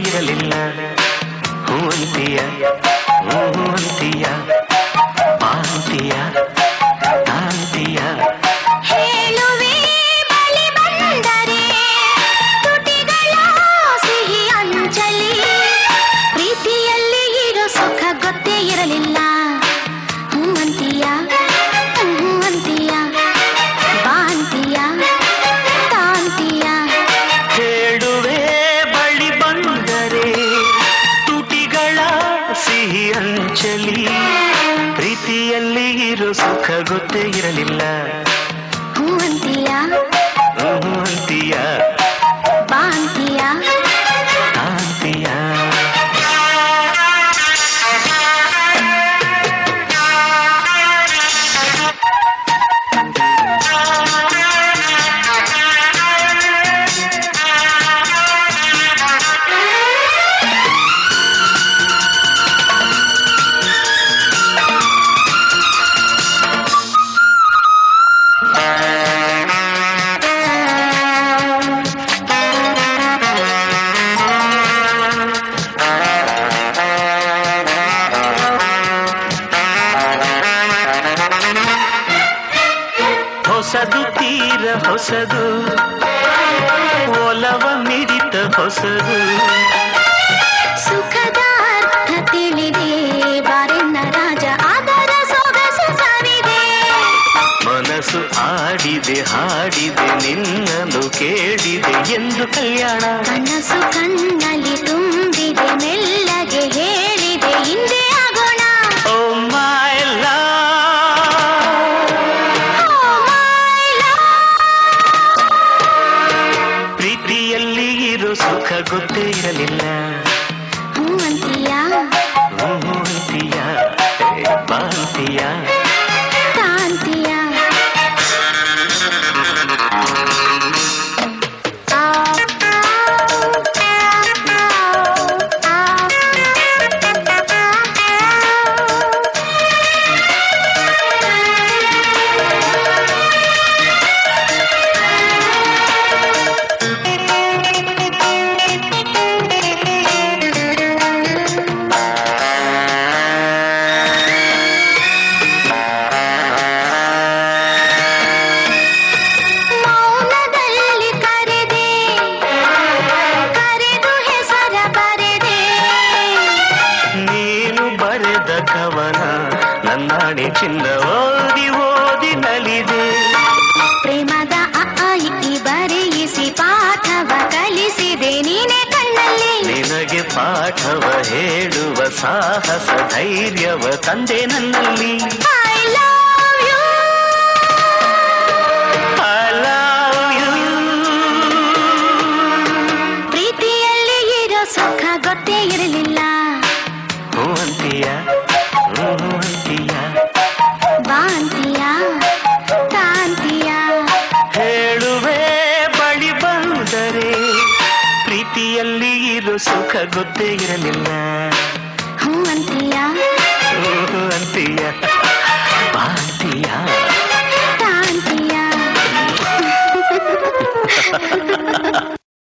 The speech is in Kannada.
ಇರಲಿಲ್ಲ ಹೂ ಅಂತೀಯ ಹೂ ಅಂತೀಯ ಬಾಂತೀಯ ಗೊತ್ತೇ ಇರಲಿಲ್ಲ ಹೂವಂತೀಯ ಹೂ ಹೊಸದು ತೀರ ಹೊಸದು. ಒಲವ ಮಿಡಿತ ಹೊಸದು. ಸುಖದ ಅರ್ಥ ತಿಳಿದೆ ಬಾರೆನ್ನ ರಾಜ ಅದರ ಸೊಗಸು ಸವಿದೆ ಮನಸ್ಸು ಆಡಿದೆ ಹಾಡಿದೆ ನಿನ್ನನ್ನು ಕೇಳಿದೆ ಎಂದು ಕಲ್ಯಾಣ. ಮನಸ್ಸು ಕಣ್ಣಲ್ಲಿ ನನ್ನಾಣೆ ಚಿನ್ನ ಓದಿ ಓದಿ ನಲಿದೆ. ಪ್ರೇಮದ ಅ ಆ, ಇ, ಈ ಬರೆಯಿಸಿ ಪಾಠವ ಕಲಿಸಿದೆ. ನೀನೆ ಕಣ್ಣಲ್ಲಿ. ನಿನಗೆ ಪಾಠವ ಹೇಳುವ ಸಾಹಸ ಧೈರ್ಯವ ತಂದೆ ನನ್ನಲ್ಲಿ. ಸುಖ ಗೊತ್ತೇ ಇರಲಿಲ್ಲ ಹೂ ಅಂತೀಯಾ?